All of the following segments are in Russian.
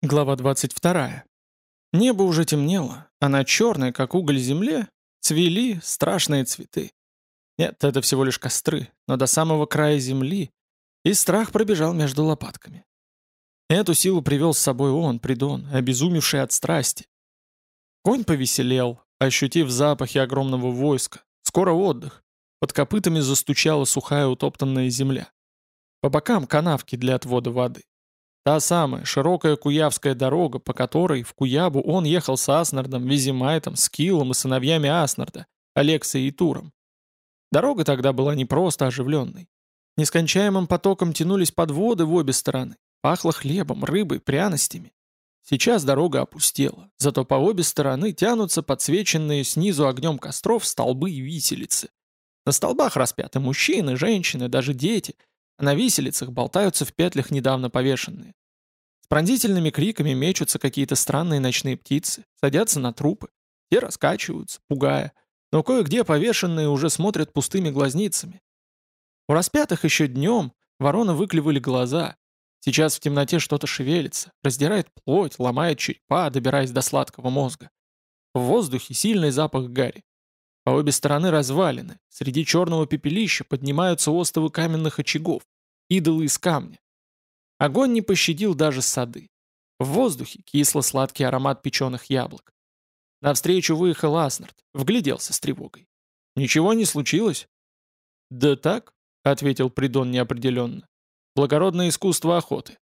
Глава 22. Небо уже темнело, а на черной, как уголь земле, цвели страшные цветы. Нет, это всего лишь костры, но до самого края земли, и страх пробежал между лопатками. Эту силу привел с собой он, Придон, обезумевший от страсти. Конь повеселел, ощутив запахи огромного войска. Скоро отдых. Под копытами застучала сухая утоптанная земля. По бокам канавки для отвода воды. Та самая широкая Куявская дорога, по которой в Куябу он ехал с Аснардом, Визимайтом, Скиллом и сыновьями Аснарда, Алексой и Туром. Дорога тогда была не просто оживленной. Нескончаемым потоком тянулись подводы в обе стороны. Пахло хлебом, рыбой, пряностями. Сейчас дорога опустела, зато по обе стороны тянутся подсвеченные снизу огнем костров столбы и виселицы. На столбах распяты мужчины, женщины, даже дети, а на виселицах болтаются в петлях недавно повешенные. Пронзительными криками мечутся какие-то странные ночные птицы, садятся на трупы. Те раскачиваются, пугая, но кое-где повешенные уже смотрят пустыми глазницами. У распятых еще днем вороны выклевали глаза. Сейчас в темноте что-то шевелится, раздирает плоть, ломает черепа, добираясь до сладкого мозга. В воздухе сильный запах гари. По обе стороны развалины, среди черного пепелища поднимаются остовы каменных очагов, идолы из камня. Огонь не пощадил даже сады. В воздухе кисло-сладкий аромат печеных яблок. Навстречу выехал Аснард, вгляделся с тревогой. «Ничего не случилось?» «Да так», — ответил Придон неопределенно. «Благородное искусство охоты».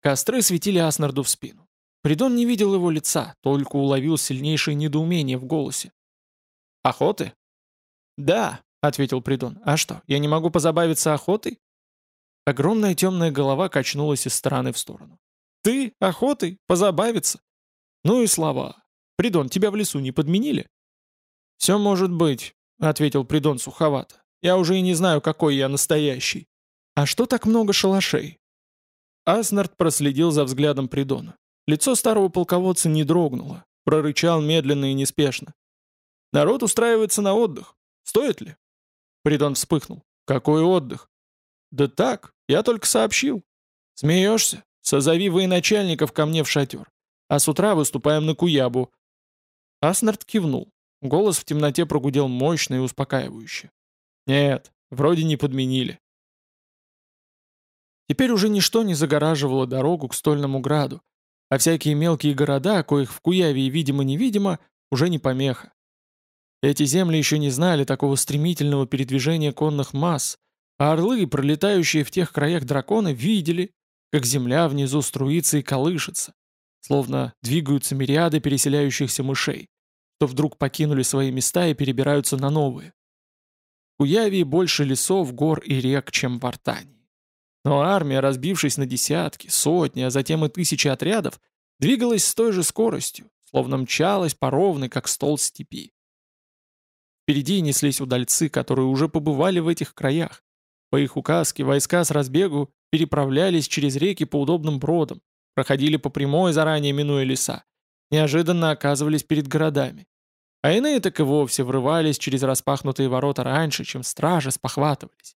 Костры светили Аснарду в спину. Придон не видел его лица, только уловил сильнейшее недоумение в голосе. «Охоты?» «Да», — ответил Придон. «А что, я не могу позабавиться охотой?» Огромная темная голова качнулась из стороны в сторону. «Ты? Охотой? Позабавиться?» «Ну и слова. Придон, тебя в лесу не подменили?» «Все может быть», — ответил Придон суховато. «Я уже и не знаю, какой я настоящий». «А что так много шалашей?» Аснард проследил за взглядом Придона. Лицо старого полководца не дрогнуло, прорычал медленно и неспешно. «Народ устраивается на отдых. Стоит ли?» Придон вспыхнул. «Какой отдых? «Да так, я только сообщил». «Смеешься? Созови военачальников ко мне в шатер. А с утра выступаем на Куябу». Аснард кивнул. Голос в темноте прогудел мощно и успокаивающе. «Нет, вроде не подменили». Теперь уже ничто не загораживало дорогу к Стольному Граду, а всякие мелкие города, коих в Куяве видимо-невидимо, уже не помеха. Эти земли еще не знали такого стремительного передвижения конных масс, а орлы, пролетающие в тех краях драконы, видели, как земля внизу струится и колышется, словно двигаются мириады переселяющихся мышей, что вдруг покинули свои места и перебираются на новые. У Явии больше лесов, гор и рек, чем в Артании. Но армия, разбившись на десятки, сотни, а затем и тысячи отрядов, двигалась с той же скоростью, словно мчалась по ровной, как стол степи. Впереди неслись удальцы, которые уже побывали в этих краях, по их указке войска с разбегу переправлялись через реки по удобным бродам, проходили по прямой, заранее минуя леса, неожиданно оказывались перед городами. А иные так и вовсе врывались через распахнутые ворота раньше, чем стражи спохватывались.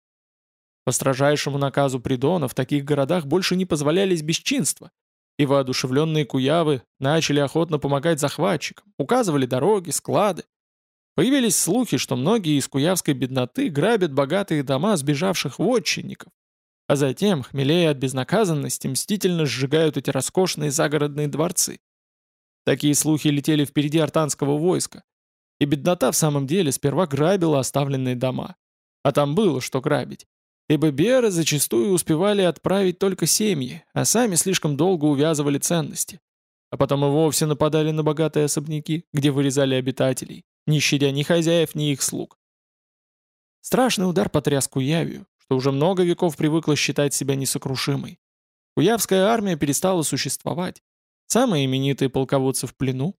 По строжайшему наказу Придона в таких городах больше не позволялись бесчинства, и воодушевленные куявы начали охотно помогать захватчикам, указывали дороги, склады, Появились слухи, что многие из куявской бедноты грабят богатые дома сбежавших вотчинников, а затем, хмелея от безнаказанности, мстительно сжигают эти роскошные загородные дворцы. Такие слухи летели впереди артанского войска, и беднота в самом деле сперва грабила оставленные дома. А там было что грабить. Ибо беры зачастую успевали отправить только семьи, а сами слишком долго увязывали ценности. А потом и вовсе нападали на богатые особняки, где вырезали обитателей не щадя ни хозяев, ни их слуг. Страшный удар потряс Куявию, что уже много веков привыкла считать себя несокрушимой. Куявская армия перестала существовать. Самые именитые полководцы в плену.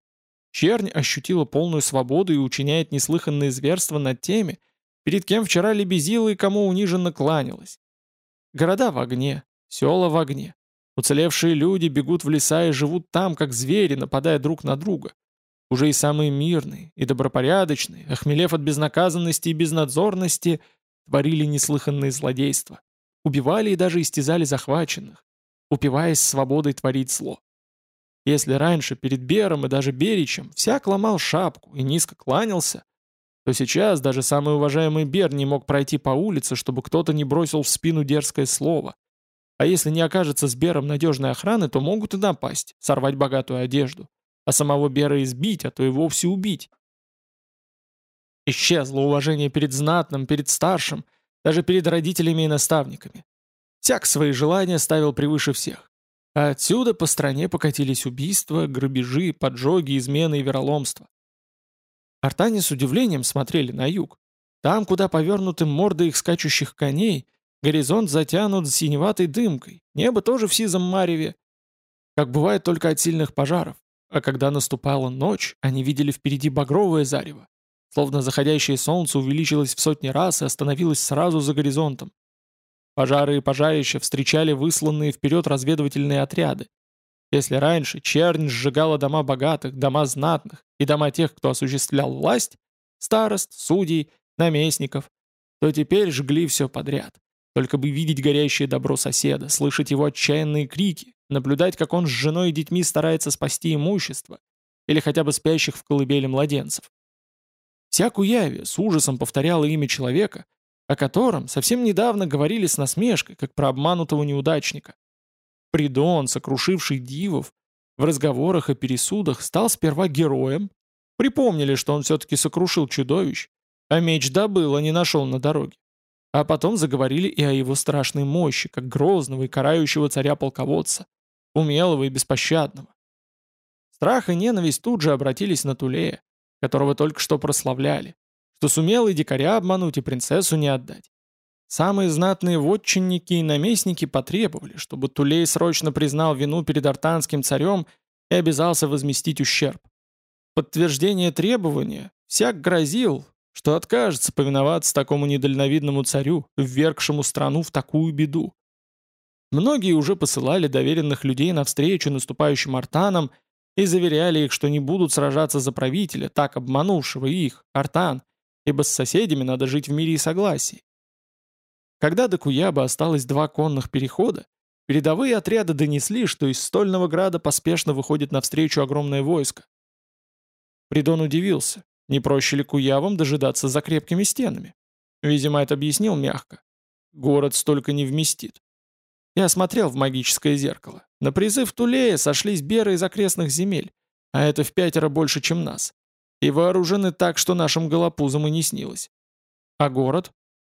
Чернь ощутила полную свободу и учиняет неслыханные зверства над теми, перед кем вчера лебезила и кому униженно кланялась. Города в огне, села в огне. Уцелевшие люди бегут в леса и живут там, как звери, нападая друг на друга. Уже и самые мирные, и добропорядочные, охмелев от безнаказанности и безнадзорности, творили неслыханные злодейства. Убивали и даже истязали захваченных, упиваясь свободой творить зло. Если раньше перед Бером и даже Беричем всяк ломал шапку и низко кланялся, то сейчас даже самый уважаемый Бер не мог пройти по улице, чтобы кто-то не бросил в спину дерзкое слово. А если не окажется с Бером надежной охраны, то могут и напасть, сорвать богатую одежду, а самого Бера избить, а то и вовсе убить. Исчезло уважение перед знатным, перед старшим, даже перед родителями и наставниками. Всяк свои желания ставил превыше всех. А отсюда по стране покатились убийства, грабежи, поджоги, измены и вероломства. Артане с удивлением смотрели на юг. Там, куда повернуты морды их скачущих коней, горизонт затянут синеватой дымкой, небо тоже в сизом мареве. Как бывает только от сильных пожаров. А когда наступала ночь, они видели впереди багровое зарево. Словно заходящее солнце увеличилось в сотни раз и остановилось сразу за горизонтом. Пожары и пожарища встречали высланные вперед разведывательные отряды. Если раньше чернь сжигала дома богатых, дома знатных и дома тех, кто осуществлял власть, старост, судей, наместников, то теперь жгли все подряд. Только бы видеть горящее добро соседа, слышать его отчаянные крики, наблюдать, как он с женой и детьми старается спасти имущество, или хотя бы спящих в колыбели младенцев. Вся Куяви с ужасом повторяла имя человека, о котором совсем недавно говорили с насмешкой, как про обманутого неудачника. Придон, сокрушивший дивов, в разговорах и пересудах стал сперва героем, припомнили, что он все-таки сокрушил чудовищ, а меч добыл, а не нашел на дороге. А потом заговорили и о его страшной мощи, как грозного и карающего царя-полководца, умелого и беспощадного. Страх и ненависть тут же обратились на Тулея, которого только что прославляли, что сумел и дикаря обмануть, и принцессу не отдать. Самые знатные вотчинники и наместники потребовали, чтобы Тулей срочно признал вину перед артанским царем и обязался возместить ущерб. Подтверждение требования всяк грозил, что откажется повиноваться такому недальновидному царю, ввергшему страну в такую беду. Многие уже посылали доверенных людей навстречу наступающим артанам и заверяли их, что не будут сражаться за правителя, так обманувшего их, артан, ибо с соседями надо жить в мире и согласии. Когда до Куяба осталось два конных перехода, передовые отряды донесли, что из Стольного Града поспешно выходит навстречу огромное войско. Придон удивился, не проще ли Куявам дожидаться за крепкими стенами. Визимайт объяснил мягко. Город столько не вместит. Я смотрел в магическое зеркало. На призыв Тулея сошлись беры из окрестных земель, а это в пятеро больше, чем нас. И вооружены так, что нашим голопузам и не снилось. А город?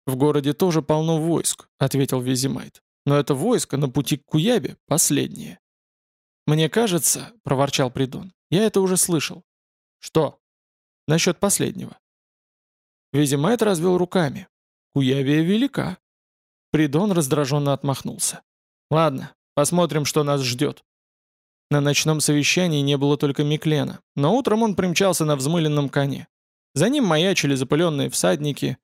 «В городе тоже полно войск», — ответил Визимайт. «Но это войско на пути к Куябе последнее». «Мне кажется», — проворчал Придон, — «я это уже слышал». «Что?» «Насчет последнего». Визимайт развел руками. «Куявия велика». Придон раздраженно отмахнулся. «Ладно, посмотрим, что нас ждет». На ночном совещании не было только Миклена, но утром он примчался на взмыленном коне. За ним маячили запыленные всадники,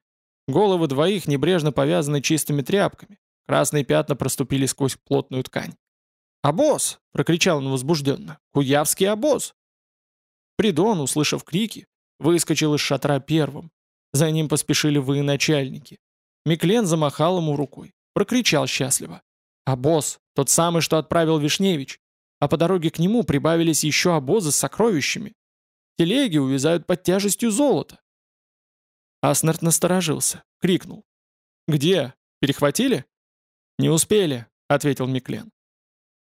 Головы двоих небрежно повязаны чистыми тряпками. Красные пятна проступили сквозь плотную ткань. «Обоз!» — прокричал он возбужденно. «Куявский обоз!» Придон, услышав крики, выскочил из шатра первым. За ним поспешили военачальники. Миклен замахал ему рукой. Прокричал счастливо. «Обоз! Тот самый, что отправил Вишневич!» А по дороге к нему прибавились еще обозы с сокровищами. Телеги увязают под тяжестью золота. Аснард насторожился, крикнул. «Где? Перехватили?» «Не успели», — ответил Миклен.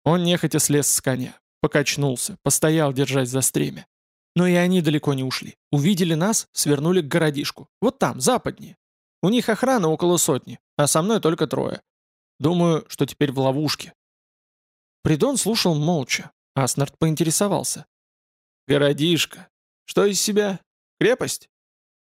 Он нехотя слез с коня, покачнулся, постоял, держась за стремя. Но и они далеко не ушли. Увидели нас, свернули к городишку. Вот там, западнее. У них охрана около сотни, а со мной только трое. Думаю, что теперь в ловушке. Придон слушал молча. Аснард поинтересовался. «Городишко. Что из себя? Крепость?»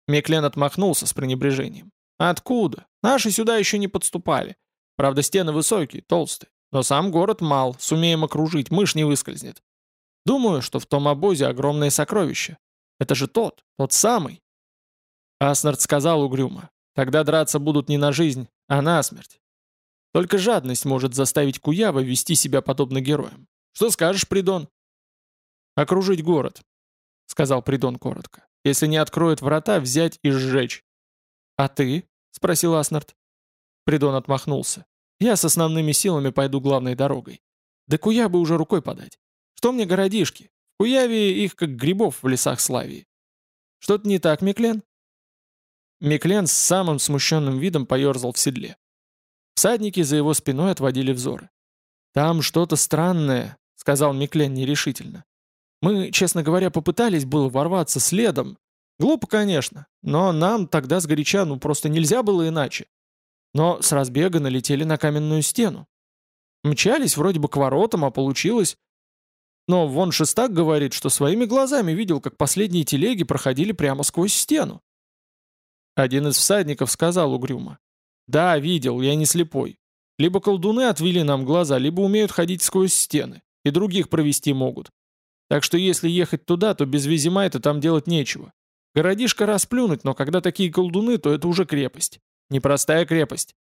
Меклен отмахнулся с пренебрежением. «Откуда? Наши сюда еще не подступали. Правда, стены высокие, толстые. Но сам город мал, сумеем окружить, мышь не выскользнет. Думаю, что в том обозе огромное сокровище. Это же тот, тот самый». Аснард сказал угрюмо. «Тогда драться будут не на жизнь, а на смерть. Только жадность может заставить Куява вести себя подобно героям. Что скажешь, Придон?» «Окружить город», — сказал Придон коротко. Если не откроют врата, взять и сжечь. «А ты?» — спросил Аснард. Придон отмахнулся. «Я с основными силами пойду главной дорогой. Да куя бы уже рукой подать. Что мне городишки? В их как грибов в лесах Славии. Что-то не так, Миклен?» Миклен с самым смущенным видом поерзал в седле. Всадники за его спиной отводили взоры. «Там что-то странное», — сказал Миклен нерешительно. «Мы, честно говоря, попытались было ворваться следом. Глупо, конечно, но нам тогда сгоряча ну просто нельзя было иначе. Но с разбега налетели на каменную стену. Мчались вроде бы к воротам, а получилось... Но вон Шестак говорит, что своими глазами видел, как последние телеги проходили прямо сквозь стену. Один из всадников сказал угрюмо. «Да, видел, я не слепой. Либо колдуны отвели нам глаза, либо умеют ходить сквозь стены, и других провести могут. Так что если ехать туда, то без Визимайта там делать нечего. Городишко расплюнуть, но когда такие колдуны, то это уже крепость. Непростая крепость».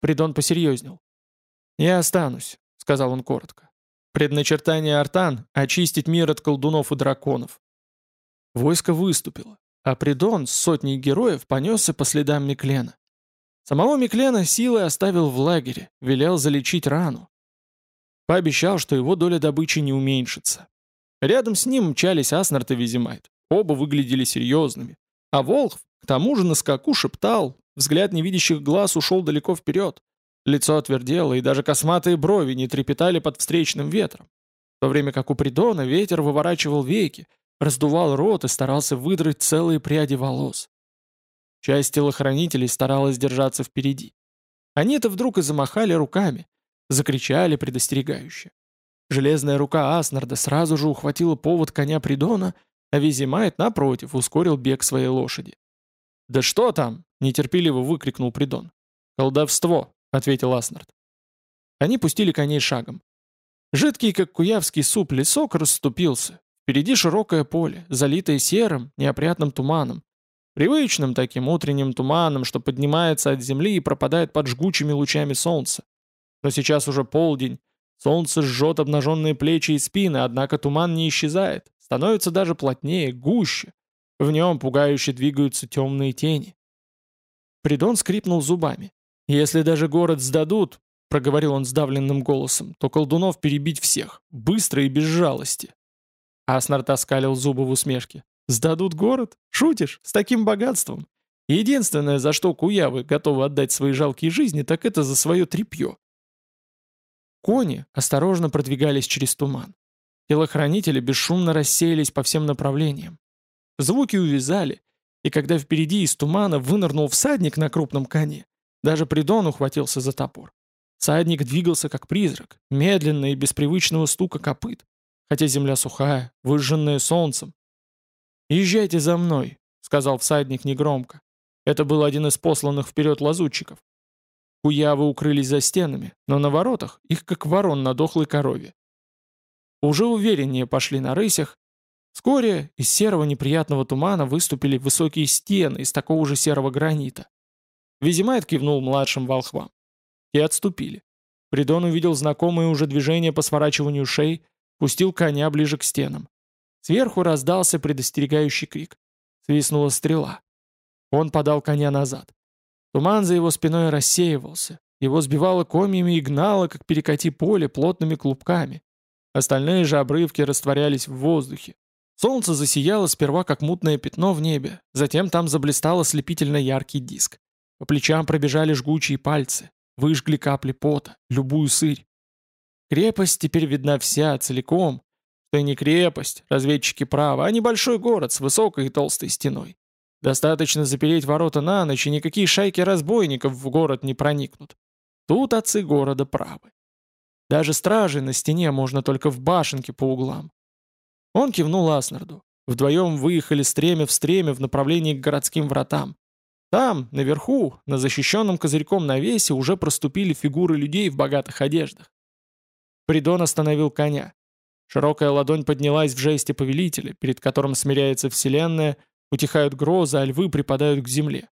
Придон посерьезнел. «Я останусь», — сказал он коротко. Предначертание Артан — очистить мир от колдунов и драконов. Войско выступило, а Придон с сотней героев понесся по следам Миклена. Самого Миклена силой оставил в лагере, велел залечить рану. Пообещал, что его доля добычи не уменьшится. Рядом с ним мчались Аснарт и Визимайт. Оба выглядели серьезными. А Волхв, к тому же на скаку, шептал, взгляд невидящих глаз ушел далеко вперед. Лицо отвердело, и даже косматые брови не трепетали под встречным ветром. В то время как у Придона ветер выворачивал веки, раздувал рот и старался выдрать целые пряди волос. Часть телохранителей старалась держаться впереди. Они-то вдруг и замахали руками, закричали предостерегающе. Железная рука Аснарда сразу же ухватила повод коня Придона, а Визимайт, напротив, ускорил бег своей лошади. «Да что там?» — нетерпеливо выкрикнул Придон. «Колдовство!» — ответил Аснард. Они пустили коней шагом. Жидкий, как куявский суп, лесок расступился. Впереди широкое поле, залитое серым, неопрятным туманом. Привычным таким утренним туманом, что поднимается от земли и пропадает под жгучими лучами солнца. Но сейчас уже полдень. Солнце жжет обнаженные плечи и спины, однако туман не исчезает. Становится даже плотнее, гуще. В нем пугающе двигаются темные тени. Придон скрипнул зубами. «Если даже город сдадут, — проговорил он сдавленным голосом, — то колдунов перебить всех, быстро и без жалости». Аснард оскалил зубы в усмешке. «Сдадут город? Шутишь? С таким богатством? Единственное, за что куявы готовы отдать свои жалкие жизни, так это за свое тряпье». Кони осторожно продвигались через туман. Телохранители бесшумно рассеялись по всем направлениям. Звуки увязали, и когда впереди из тумана вынырнул всадник на крупном коне, даже Придон ухватился за топор. Всадник двигался как призрак, медленно и без привычного стука копыт, хотя земля сухая, выжженная солнцем. «Езжайте за мной», — сказал всадник негромко. Это был один из посланных вперед лазутчиков. Куявы укрылись за стенами, но на воротах их как ворон на дохлой корове. Уже увереннее пошли на рысях. Вскоре из серого неприятного тумана выступили высокие стены из такого же серого гранита. Визимайт кивнул младшим волхвам. Те отступили. Придон увидел знакомые уже движения по сворачиванию шеи, пустил коня ближе к стенам. Сверху раздался предостерегающий крик. Свистнула стрела. Он подал коня назад. Туман за его спиной рассеивался. Его сбивало комьями и гнало, как перекати поле, плотными клубками. Остальные же обрывки растворялись в воздухе. Солнце засияло сперва как мутное пятно в небе, затем там заблистал ослепительно яркий диск. По плечам пробежали жгучие пальцы, выжгли капли пота, любую сырь. Крепость теперь видна вся, целиком. Что и не крепость, разведчики правы, а небольшой город с высокой и толстой стеной. Достаточно запереть ворота на ночь, и никакие шайки разбойников в город не проникнут. Тут отцы города правы. Даже стражи на стене можно только в башенке по углам. Он кивнул Аснарду. Вдвоем выехали стремя в стремя в направлении к городским вратам. Там, наверху, на защищенном козырьком навесе уже проступили фигуры людей в богатых одеждах. Придон остановил коня. Широкая ладонь поднялась в жесте повелителя, перед которым смиряется вселенная, утихают грозы, а львы припадают к земле.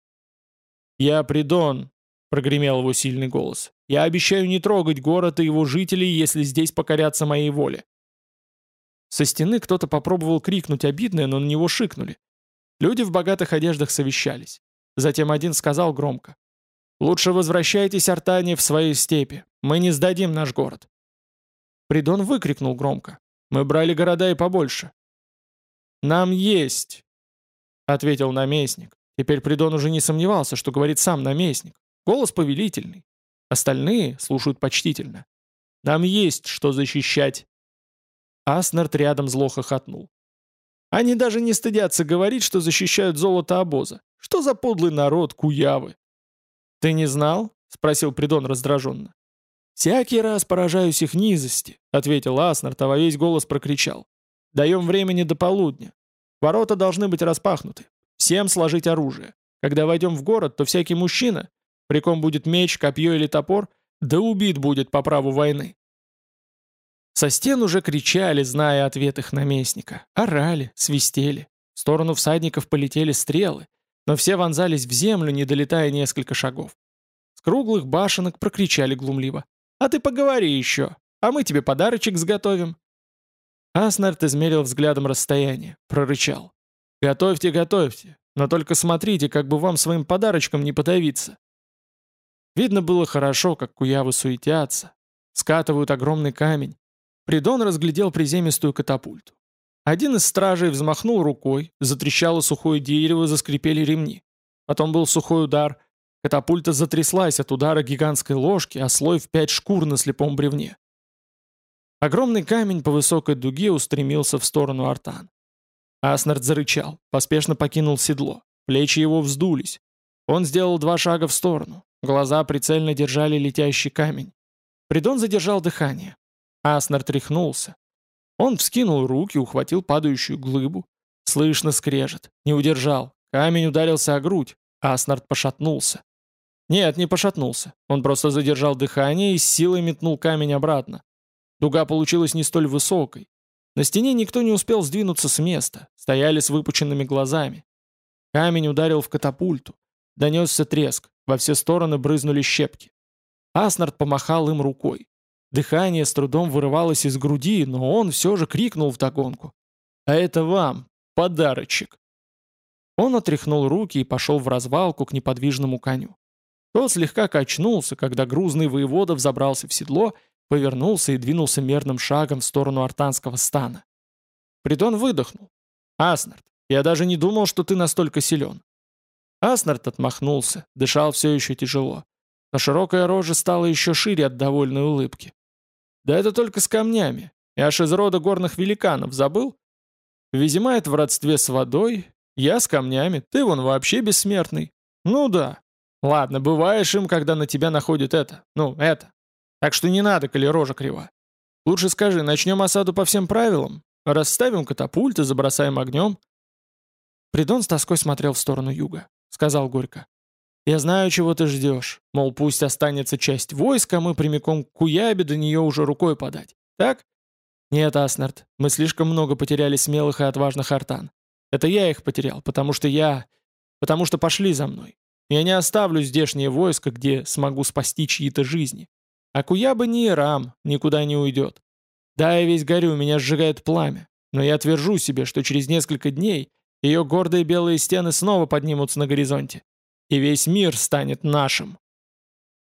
«Я Придон», — прогремел его сильный голос. «Я обещаю не трогать город и его жителей, если здесь покорятся моей воле». Со стены кто-то попробовал крикнуть обидное, но на него шикнули. Люди в богатых одеждах совещались. Затем один сказал громко. «Лучше возвращайтесь, Артане, в свои степи. Мы не сдадим наш город». Придон выкрикнул громко. Мы брали города и побольше». «Нам есть», — ответил наместник. Теперь Придон уже не сомневался, что говорит сам наместник. Голос повелительный. Остальные слушают почтительно. «Нам есть что защищать». Аснард рядом зло хохотнул. Они даже не стыдятся говорить, что защищают золото обоза. Что за подлый народ, куявы? «Ты не знал?» — спросил Придон раздраженно. «Всякий раз поражаюсь их низости», — ответил Аснард, а во весь голос прокричал. «Даем времени до полудня. Ворота должны быть распахнуты. Всем сложить оружие. Когда войдем в город, то всякий мужчина, при ком будет меч, копье или топор, да убит будет по праву войны. Со стен уже кричали, зная ответ их наместника. Орали, свистели. В сторону всадников полетели стрелы, но все вонзались в землю, не долетая несколько шагов. С круглых башенок прокричали глумливо. «А ты поговори еще, а мы тебе подарочек сготовим». Аснард измерил взглядом расстояние, прорычал. «Готовьте, готовьте, но только смотрите, как бы вам своим подарочком не подавиться». Видно было хорошо, как куявы суетятся, скатывают огромный камень, Придон разглядел приземистую катапульту. Один из стражей взмахнул рукой, затрещало сухое дерево, заскрипели ремни. Потом был сухой удар. Катапульта затряслась от удара гигантской ложки, а слой в пять шкур на слепом бревне. Огромный камень по высокой дуге устремился в сторону Артан. Аснард зарычал, поспешно покинул седло. Плечи его вздулись. Он сделал два шага в сторону. Глаза прицельно держали летящий камень. Придон задержал дыхание. Аснар тряхнулся. Он вскинул руки, ухватил падающую глыбу. Слышно скрежет. Не удержал. Камень ударился о грудь. Аснард пошатнулся. Нет, не пошатнулся. Он просто задержал дыхание и с силой метнул камень обратно. Дуга получилась не столь высокой. На стене никто не успел сдвинуться с места. Стояли с выпученными глазами. Камень ударил в катапульту. Донесся треск. Во все стороны брызнули щепки. Аснард помахал им рукой. Дыхание с трудом вырывалось из груди, но он все же крикнул вдогонку. «А это вам! Подарочек!» Он отряхнул руки и пошел в развалку к неподвижному коню. Тот слегка качнулся, когда грузный воевода взобрался в седло, повернулся и двинулся мерным шагом в сторону артанского стана. Притон выдохнул. «Аснард, я даже не думал, что ты настолько силен». Аснард отмахнулся, дышал все еще тяжело. Но широкая рожа стала еще шире от довольной улыбки. Да это только с камнями. Я аж из рода горных великанов забыл? Визимает в родстве с водой, я с камнями, ты вон вообще бессмертный. Ну да. Ладно, бываешь им, когда на тебя находит это. Ну, это. Так что не надо, коли рожа крива. Лучше скажи, начнем осаду по всем правилам? Расставим катапульты, забросаем огнем?» Придон с тоской смотрел в сторону юга. Сказал горько. Я знаю, чего ты ждешь. Мол, пусть останется часть войска, мы прямиком к Куябе до нее уже рукой подать. Так? Нет, Аснард, мы слишком много потеряли смелых и отважных артан. Это я их потерял, потому что я... Потому что пошли за мной. Я не оставлю здешнее войско, где смогу спасти чьи-то жизни. А Куяба не Ирам, никуда не уйдет. Да, я весь горю, меня сжигает пламя. Но я твержу себе, что через несколько дней ее гордые белые стены снова поднимутся на горизонте и весь мир станет нашим.